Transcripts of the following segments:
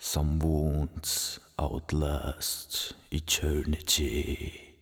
Some wounds outlast eternity.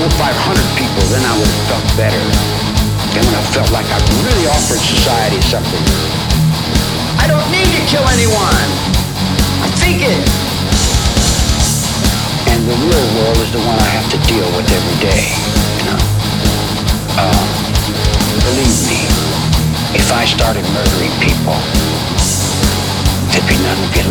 Four or five hundred people, then I would have felt better. Then when I felt like I really offered society something. I don't need to kill anyone. I think it. And the real war is the one I have to deal with every day, you know. Uh, believe me, if I started murdering people, there'd be none to.